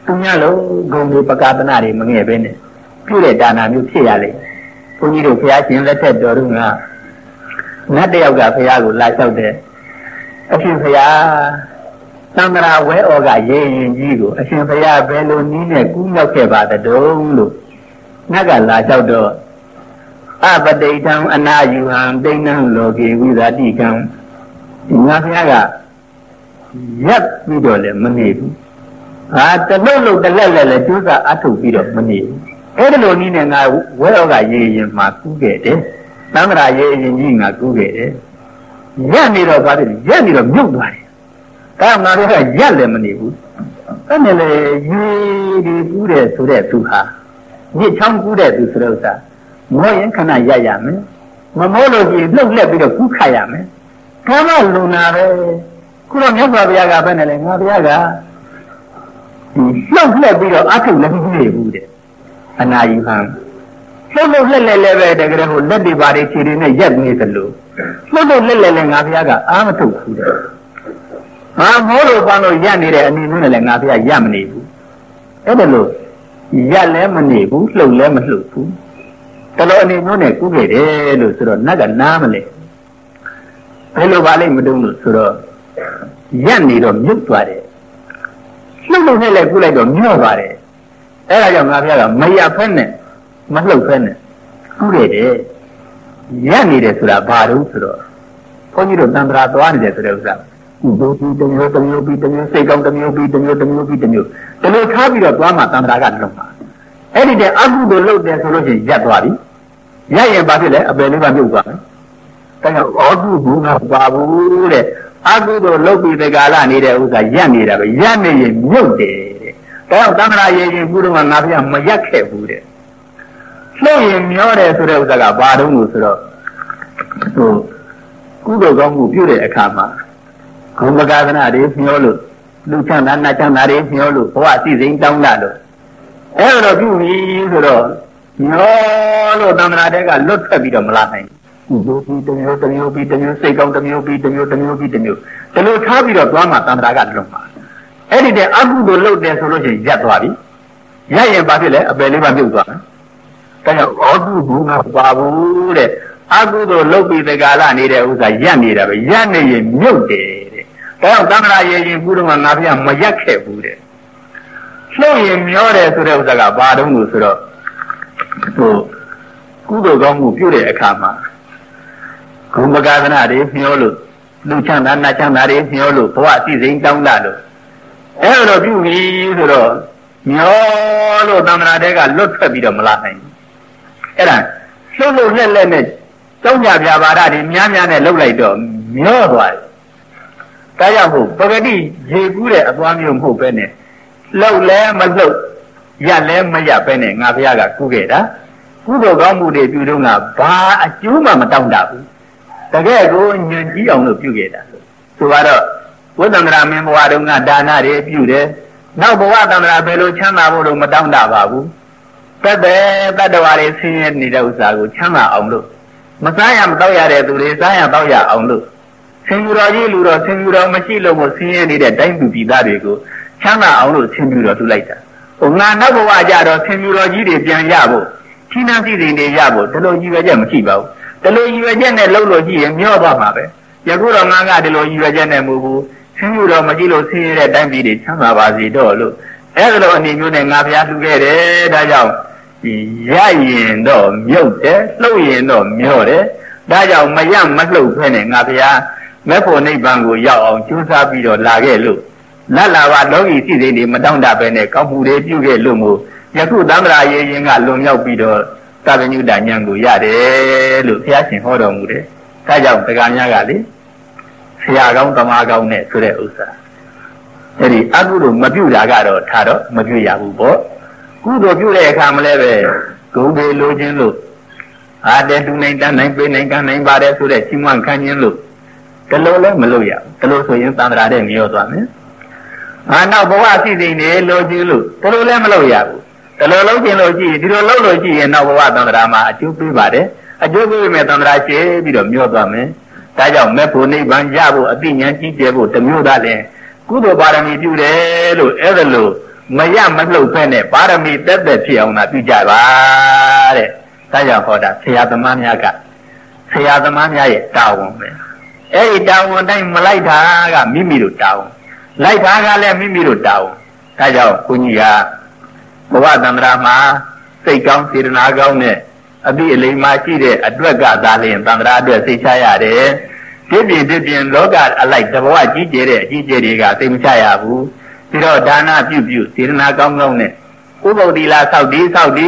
သူများလုံးဂုံတွေပကာသနာတွေမငဲ့ပဲနဲ့ပြုတဲ့ဒါနမျိုးဖြစ်ရလေဘုန်းကြီးတို့ဘုရားရှင်လက်ထက်တော်တို့က နတ်တယောက်ကဘုရားကိုလာလျှောက်တယ်အရှင်ဘုရားသံဃာဝဲဩကရေရင်ကြီးကိုအရှင်ဘုရားဘယ်လိုနည်းနဲ့ကူးရောက်ခဲ့ပါသတုံးလို့နတ်ကလာလျှောက်တော့အပတိတံအနာယူဟံတိဏံလောကေဝိသတိကံငါဘုရားကရက်ပြီးတော့လည်းမနေဘူးဟာတလုတ်လုတ်တလက်လက်လည်းကျိုးစားအထုတ်ပြီးတော့မနေဘူးအဲ့ဒီလိုနည်းနဲ့ငါဝဲဩကရေရင်မှာကူးခဲ့တယ် သံဃာရေရင်ကြီးငါကူးခဲ့တယ်ရက်နေတော့ဘာဖြစ်လဲရက်နေတော့မြုပ်သွားတယ်ဒါငါတို့ကရက်လည်းမနေဘူးအဲ့နဲ့လေရေဒီကူးတယ်ဆိုတဲ့သူဟာညစ်ချောင်းကူးတဲ့သူဆိုတဲ့ဥစ္စာမောရင်ခဏရက်ရမယ်မမောလို့ကြည့်လှုပ်လက်ပြီးတော့ကူးခတ်ရမယ်ကာမလုံနာပဲခုတော့မြတ်စွာဘုရားကဘယ်နဲ့လဲငါဘုရားကဒီလှုပ်လက်ပြီးတော့အထုလည်းမကြည့်ဘူးတဲ့အနာယူဟံ လှုပ်လို့လက်လက်လည်းပဲတကယ်ဟိုလက်တွေပါတွေခြေတွေနဲ့ရက်နေသလိုလှုပ်လို့လက်လက်လည်းငါဘုရားကအာမထုတ်ဘူးတဲ့ငါမိုးလို့ပန်းလို့ရက်နေတဲ့အနေမျိုးနဲ့လည်းငါဘုရားရက်မနေဘူးအဲ့ဒါလို့ရက်လည်းမနေဘူးလှုပ်လည်းမလှုပ်ဘူးတလို့အနေမျိုးနဲ့ကူးခဲ့တယ်လို့ဆိုတော့နတ်ကနားမလဲဘယ်လိုပါလိမ့်မတုံးလို့ဆိုတော့ရက်နေတော့မြုပ်သွားတယ်လှုပ်လို့နဲ့လည်းကူးလိုက်တော့ညော့သွားတယ်အဲ့ဒါကြောင့်ငါဘုရားကမရဖက်နဲ့ မလှုပ်ဖက်နဲ့ကူးခဲ့တယ်ရက်နေတယ်ဆိုတာဘာလို့ဆိုတော့ဘုန်းကြီးတို့တန်ត្រာသွားနေတယ်ဆိုတဲ့ဥစ္စာကုသိုလ်ပြီးတစ်မျိုးတစ်မျိုးပြီးတစ်မျိုးစိတ်ကောင်းတစ်မျိုးပြီးတစ်မျိုးတစ်မျိုးပြီးတစ်မျိုးဒီလိုထားပြီးတော့သွားမှတန်ត្រာကလုံးပါအဲ့ဒီတဲ့အကုသိုလ်လုပ်တယ်ဆိုလို့ရှိရင်ရက်သွားပြီရက်ရင်ဘာဖြစ်လဲအပယ်လေးပါပြုတ်သွားမယ်ဒါကြောင့်ဩကုဘုငါပါဘူးတဲ့အကုသိုလ်လုပ်ပြီးတဲ့ကာလနေတဲ့ဥစ္စာရက်နေတာပဲရက်နေရင်မြုပ်တယ်တဲ့ဒါကြောင့်တန်ត្រာရေရင်ဘုရားငါဖျားမရက်ခဲ့ဘူးတဲ့ လှုပ်ရင်မျောတယ်ဆိုတဲ့ဥစ္စာကဘာတုံးလို့ဆိုတော့ဟိုကုသိုလ်ကောင်းမှုပြုတဲ့အခါမှာဂုဏ်ပကာသနာတွေမျောလို့လူချမ်းသာနတ်ချမ်းသာတွေမျောလို့ဘဝစီစဉ်တောင်းလာလို့အဲ့တော့ပြုပြီဆိုတော့မျောလို့သံဃာတဲကလွတ်ထွက်ပြီးတော့မလာနိုင်ဘူးကုသိုလ်ပြီးတစ်မျိုးတစ်မျိုးပြီးတစ်မျိုးစိတ်ကောင်းတစ်မျိုးပြီးတစ်မျိုးတစ်မျိုးပြီးတစ်မျိုးဒီလိုထားပြီးတော့သွားမှသံဃာကလွတ်မှာအဲ့ဒီတဲ့အကုသိုလ်လုပ်တယ်ဆိုလို့ရှိရင်ရက်သွားပြီရက်ရင်ဘာဖြစ်လဲအပယ်လေးပါပြုတ်သွားမယ် ဒါကြောင့်ဩကုဘုငါပါဘူးတဲ့အကုသိုလ်လုပ်ပြီးတကာလနေတဲ့ဥစ္စာရက်နေတာပဲရက်နေရင်မြုပ်တယ်တဲ့ဒါကြောင့်သံဃာရေရင်ဘုရားငါဖျားမရက်ခဲ့ဘူးတဲ့လှုပ်ရင်မျောတယ်ဆိုတဲ့ဥစ္စာကဘာတုံးလို့ဆိုတော့ဟိုကုသိုလ်ကောင်းမှုပြုတဲ့အခါမှာဂုဏ်ပကာသနာတွေမျောလို့လူချမ်းသာနတ်ချမ်းသာတွေမျောလို့ဘဝအစည်းစိမ်တောင်းလာလို့အဲ့လိုပြုပြီဆိုတော့မျောလို့သံဃာတဲကလွတ်ထွက်ပြီးတော့မလာနိုင်ဘူး အဲ့ဒါလှုပ်လို့လက်လက်နဲ့ကျောင်းကြပြပါဒတွေများများနဲ့လှုပ်လိုက်တော့မျောသွားတယ်။ဒါကြောင့်မို့ပဂတိရေကူးတဲ့အသွားမျိုးမဟုတ်ပဲနဲ့လှုပ်လဲမလှုပ်ရက်လဲမရက်ပဲနဲ့ငါဘုရားကကူးခဲ့တာကုသိုလ်ကောင်းမှုတွေပြုတော့ငါဘာအကျိုးမှမတောင်းတဘူးတကယ်ကိုညွန်ကြီးအောင်လို့ပြုခဲ့တာဆိုတော့ဝိသန္တရာမင်းဘဝတုန်းကဒါနတွေပြုတယ်နောက်ဘဝသန္တရာဘယ်လိုချမ်းသာဖို့လို့မတောင်းတပါဘူး တက်တဲ့တတ္တဝါတွေဆင်းရဲနေတဲ့ဥစ္စာကိုချမ်းသာအောင်လို့မစားရမတော့ရတဲ့သူတွေစားရတော့ရအောင်လို့ဆင်ယူတော်ကြီးလူတော်ဆင်ယူတော်မရှိလို့မို့ဆင်းရဲနေတဲ့တိုင်းသူပြည်သားတွေကိုချမ်းသာအောင်လို့ဆင်ယူတော်ထူလိုက်တာဟိုငါနောက်ဘဝကြတော့ဆင်ယူတော်ကြီးတွေပြန်ရဖို့ဌိနန်းစီစဉ်တွေရဖို့ဒီလိုကြီးပဲချက်မရှိပါဘူးဒီလိုကြီးပဲချက်နဲ့လှုပ်လို့ကြည့်ရင်မျောသွားမှာပဲယခုတော့ငါကဒီလိုကြီးပဲချက်နဲ့မဟုတ်ဘူးဆင်းယူတော်မကြည့်လို့ဆင်းရဲတဲ့တိုင်းပြည်တွေချမ်းသာပါစေတော့လို့ အဲ့ဒါလိုအနေမျိုးနဲ့ငါဘုရားလှူခဲ့တယ်ဒါကြောင့်ရရင်တော့မြုပ်တယ်လှုပ်ရင်တော့မျောတယ်ဒါကြောင့်မရမလှုပ်ဖဲနဲ့ငါဘုရားမက်ဖို့နိဗ္ဗာန်ကိုရောက်အောင်ကြိုးစားပြီးတော့လာခဲ့လို့လတ်လာပါလောကီစိစိတွေမတောင့်တပဲနဲ့ကောင်းမှုတွေပြုခဲ့လို့မို့ယခုသံဃာရေရင်ကလွန်မြောက်ပြီးတော့သဗ္ဗညုတဉာဏ်ကိုရတယ်လို့ဘုရားရှင်ဟောတော်မူတယ်။ဒါကြောင့်တရားများကလေဆရာကောင်းတမကောင်းနဲ့ဆိုတဲ့ဥစ္စာ အဲ့ဒီအကုသိုလ်မပြုတာကတော့ထားတော့မပြုရဘူးပေါ့။ကုသိုလ်ပြုတဲ့အခါမလဲပဲဂုဏ်တွေလိုခြင်းလို့အားတဲ့တူနိုင်တန်းနိုင်ပေးနိုင်ကနိုင်ပါတယ်ဆိုတဲ့ရှင်မခံခြင်းလို့တလို့လည်းမလို့ရဘူးတလို့ဆိုရင်သံဃာတဲ့မျောသွားမယ်အာနောက်ဘဝစိစိနေလိုချင်လို့တလို့လည်းမလို့ရဘူးတလို့လုံးချင်လို့ကြည့်ဒီလိုလုံးလို့ကြည့်ရင်နောက်ဘဝသံဃာမှာအကျိုးပေးပါတယ်အကျိုးပေးမယ်သံဃာရှင်းပြီးတော့မျောသွားမယ်ဒါကြောင့်မေဖို့နိဗ္ဗာန်ရဖို့အသိဉာဏ်ကြီးကျယ်ဖို့တမျိုးသားလည်း ကုသိုလ်ပါရမီပြုတယ်လို့အဲ့ဒါလို့မရမလှုပ်ဖဲနဲ့ပါရမီတက်တက်ဖြစ်အောင်သာပြုကြပါတဲ့ဒါကြောင့်ဟောတာဆရာသမားများကဆရာသမားများရဲ့တာဝန်ပဲအဲ့ဒီတာဝန်တိုင်းမလိုက်တာကမိမိတို့တာဝန်လိုက်တာကလည်းမိမိတို့တာဝန်ဒါကြောင့်ဘုန်းကြီးကဘဝတန္တရာမှာစိတ်ကောင်းစေတနာကောင်းနဲ့အပိအလိမ္မာရှိတဲ့အတွက်ကသာလျှင်တန္တရာအတွက်စိတ်ချရတယ် ဒီပြင်ဒီပြင်လောကအလိုက်တဘဝကြီးကျယ်တဲ့အကြီးကျယ်တွေကသိမချရဘူးပြီးတော့ဒါနပြုပြုစေတနာကောင်းကောင်းနဲ့ဥပုဒ္ဒီလာဆောက်ဒီဆောက်ဒီ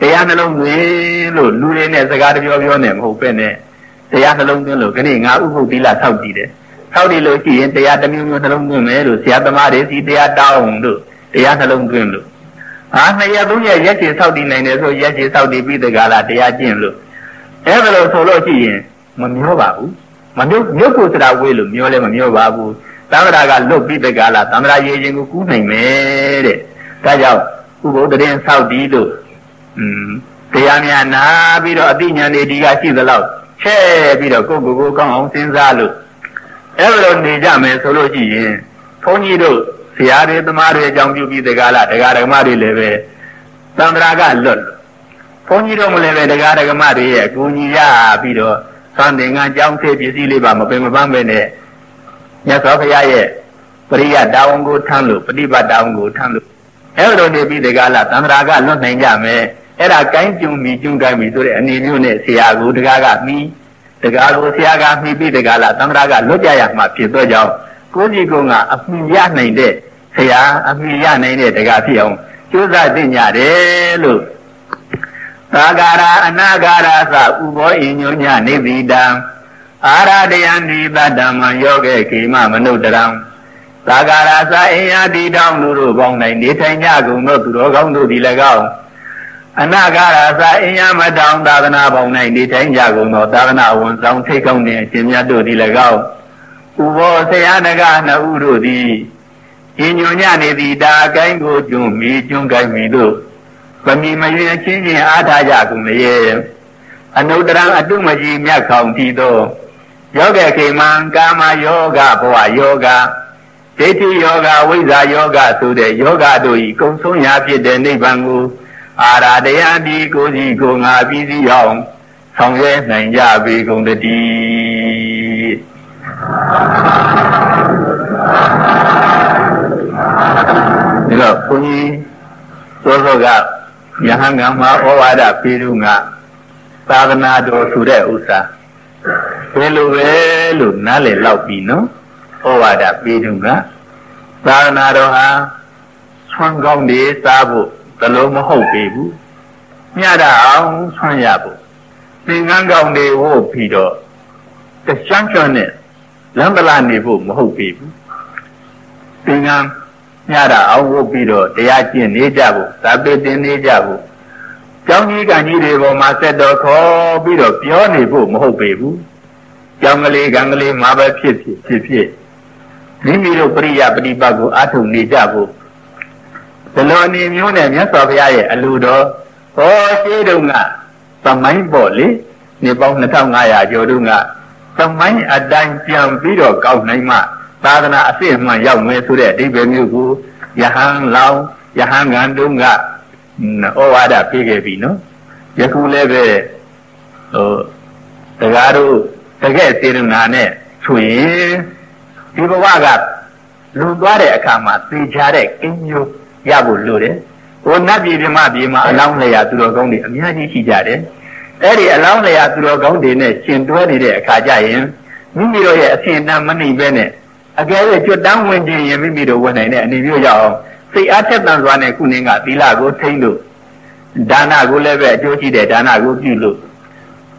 တရားနှလုံးသွင်းလို့လူတွေနဲ့စကားတပြောပြောနဲ့မဟုတ်ပဲနဲ့တရားနှလုံးသွင်းလို့ခဏငါဥပုဒ္ဒီလာဆောက်ကြည့်တယ်ဆောက်ဒီလို့ရှိရင်တရားတစ်မျိုးမျိုးနှလုံးသွင်းမယ်လို့ဆရာသမားတွေစီတရားတောင်းလို့တရားနှလုံးသွင်းလို့အာနှစ်ရက်သုံးရက်ရက်ချေဆောက်တည်နိုင်တယ်ဆိုရက်ချေဆောက်တည်ပြီးတကလားတရားကျင့်လို့အဲ့ဒါလို့ဆိုလို့ရှိရင်မမျောပါဘူး မမျောမြုပ်ကိုစရာဝေးလို့မျောလဲမမျောပါဘူးသံဃာကလွတ်ပြီးတကလားသံဃာရေရင်ကိုကူးနိုင်မယ်တဲ့ဒါကြောင့်ဥပုဒ်တရင်ဆောက်တည်လို့อืมတရားများနာပြီးတော့အသိဉာဏ်တွေဒီကရှိသလောက်ချဲ့ပြီးတော့ကိုယ့်ကိုယ်ကိုကောင်းအောင်စဉ်းစားလို့အဲ့လိုနေကြမယ်ဆိုလို့ရှိရင်ဘုန်းကြီးတို့ဆရာတွေသမားတွေအကြောင်းပြုပြီးတကားလားတရားဓမ္မတွေလည်းပဲသံဃာကလွတ်ဘုန်းကြီးတို့မလည်းပဲတရားဓမ္မတွေရဲ့အကူအညီရပြီးတော့ သံသင်္ကန်းကြောင်းသေးပစ္စည်းလေးပါမပင်မပန်းပဲနဲ့မြတ်စွာဘုရားရဲ့ပရိယတာဝန်ကိုထမ်းလို့ပฏิပတ်တာဝန်ကိုထမ်းလို့အဲ့လိုနေပြီးတကားလားသံဃာကလွတ်နိုင်ကြမယ်အဲ့ဒါကိုင်းကျုံမီကျုံတိုင်းမီဆိုတဲ့အနေမျိုးနဲ့ဆရာကိုတကားကမီးတကားကိုဆရာကမှီပြီးတကားလားသံဃာကလွတ်ကြရမှာဖြစ်သောကြောင့်ကိုကြီးကုန်းကအမှီရနိုင်တဲ့ဆရာအမှီရနိုင်တဲ့တကားဖြစ်အောင်ကြိုးစားသိညာတယ်လို့ သာဂာရာအနာဂာရာသဥဘောအညုညနေတိတံအာရတယံဒီတတ္တမယောဂေခေမမနုတရံသာဂာရာသအိယတိတောင်းတို့တို့ပေါင်းနိုင်နေထိုင်ကြကုန်သောသူတော်ကောင်းတို့သည်၎င်းအနာဂါရသာအင်ယမတောင်သာသနာပေါင်း၌နေထိုင်ကြကုန်သောသာသနာဝန်ဆောင်ထိတ်ကောင်းနှင့်အရှင်မြတ်တို့သည်၎င်းဥဘောဆရာနဂနှစ်ဦးတို့သည်ညညညနေသည်ဒါအကိုင်းကိုကျွန်းမီကျွန်းကိုင်းမီတို့ ဗမီမရင်ချင်းချင်းအားထားကြကုန်လေအနုတ္တရံအတုမကြီးမြတ်ခေါင်တည်သောယောဂခေမံကာမယောဂဘဝယောဂဒိဋ္ဌိယောဂဝိဇ္ဇာယောဂဆိုတဲ့ယောဂတို့ဤကုံဆုံးရာဖြစ်တဲ့နိဗ္ဗာန်ကိုအာရတရားဒီကိုစီကိုငါပြီးစီအောင်ဆောင်ရွက်နိုင်ကြပေကုန်တည်းဒီတော့ဘုန်းကြီးသောသောက ယဟန်ကမှာဩဝါဒပေးသူကသာသနာတော်ဆိုတဲ့ဥစ္စာဘယ်လိုပဲလို့နားလည်လောက်ပြီနော်ဩဝါဒပေးသူကသာသနာတော်ဟာဆွမ်းကောင်းတွေစားဖို့သလုံးမဟုတ်ပေဘူးညတာအောင်ဆွမ်းရဖို့သင်္ကန်းကောင်းတွေဝုတ်ပြီးတော့တချမ်းချွန်းနဲ့လမ်းပလာနေဖို့မဟုတ်ပေဘူးသင်္ကန်း ညတာအောင်ဝုတ်ပြီးတော့တရားကျင့်နေကြဖို့သာပေတင်နေကြဖို့ကျောင်းကြီးကကြီးတွေပေါ်မှာဆက်တော်ခေါ်ပြီးတော့ပြောနေဖို့မဟုတ်ပေဘူးကျောင်းကလေးကံကလေးမှာပဲဖြစ်ဖြစ်ဖြစ်ဖြစ်မိမိတို့ပရိယပฏิပတ်ကိုအာထုနေကြဖို့ဒီလိုအနေမျိုးနဲ့မြတ်စွာဘုရားရဲ့အလိုတော်ဟောရှိတုန်းကသမိုင်းပေါ့လေနေပေါင်း2500ကျော်တုန်းကသမိုင်းအတိုင်းပြန်ပြီးတော့ကောက်နိုင်မှ သာသနာအစစ်အမှန်ရောက်မယ်ဆိုတဲ့အဓိပ္ပာယ်မျိုးကိုယဟန်လောင်ယဟန်ကံတုန်းကဩဝါဒပေးခဲ့ပြီနော်ယခုလည်းပဲဟိုတရားတို့တကယ်စေတနာနဲ့ဆိုရင်ဒီဘဝကလူသွားတဲ့အခါမှာသိချတဲ့ကင်းမျိုးရဖို့လိုတယ်။ဟိုနတ်ပြည်ပြမပြည်မှာအလောင်းလျာသူတော်ကောင်းတွေအများကြီးရှိကြတယ်။အဲ့ဒီအလောင်းလျာသူတော်ကောင်းတွေနဲ့ရှင်တွဲနေတဲ့အခါကျရင်မိမိတို့ရဲ့အစဉ်အတန်းမနှိမ့်ပဲနဲ့ အကယ်၍ကျွတ်တန်းဝင်ခြင်းရင်မိမိတို့ဝင်နိုင်တဲ့အနေမျိုးရအောင်စိတ်အားထက်သန်စွာနဲ့ခုနင်းကသီလကိုထိန်းလို့ဒါနကိုလည်းပဲအကျိုးရှိတဲ့ဒါနကိုပြုလို့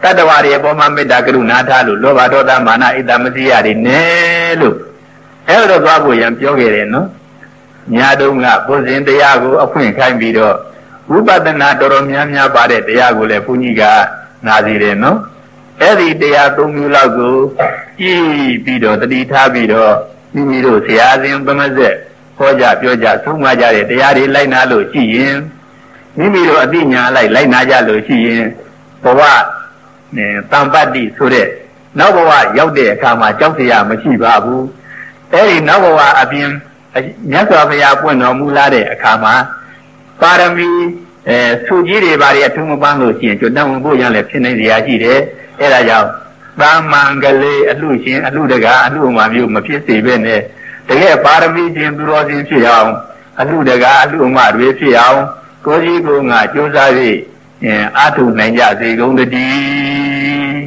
တတ္တဝါတွေအပေါ်မှာမေတ္တာကရုဏာထားလို့လောဘဒေါသမာနဣတ္တမစီရတွေနဲ့လို့အဲ့လိုသွားဖို့ရန်ပြောခဲ့တယ်နော်ညာတုန်းကဘုဇင်တရားကိုအဖွင့်ခိုင်းပြီးတော့ဝိပဿနာတော်တော်များများပါတဲ့တရားကိုလည်းဘုန်းကြီးကနာစီတယ်နော် အဲ့ဒီတရားသုံးမျိုးလောက်ကိုကြည့်ပြီးတော့တတိထားပြီးတော့မိမိတို့ဆရာစဉ်ပမဆက်ဟောကြပြောကြဆုံးမကြတဲ့တရားတွေလိုက်နာလို့ရှိရင်မိမိတို့အသိဉာဏ်လိုက်လိုက်နာကြလို့ရှိရင်ဘဝတံပတ္တိဆိုတဲ့နောက်ဘဝရောက်တဲ့အခါမှာကြောက်စရာမရှိပါဘူးအဲ့ဒီနောက်ဘဝအပြင်မြတ်စွာဘုရားပွင့်တော်မူလာတဲ့အခါမှာပါရမီအဲစုကြီးတွေဘာတွေအထုံးမပန်းလို့ရှိရင်ကျွတ်တန်းဝင်ဖို့ရလည်းဖြစ်နေကြရှိတယ် အဲ့ဒါကြောင့်သာမန်ကလေးအလှရှင်အလှတကာအလှမှမျိုးမဖြစ်စေပဲနဲ့တကယ်ပါရမီရှင်သူတော်စင်ဖြစ်အောင်အလှတကာအလှမှတွေဖြစ်အောင်ကိုကြီးကိုငါကြိုးစားပြီးအာထုနိုင်ကြစေကုန်တည်း